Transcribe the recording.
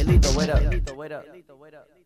Elito, wait up. Elito, wait up.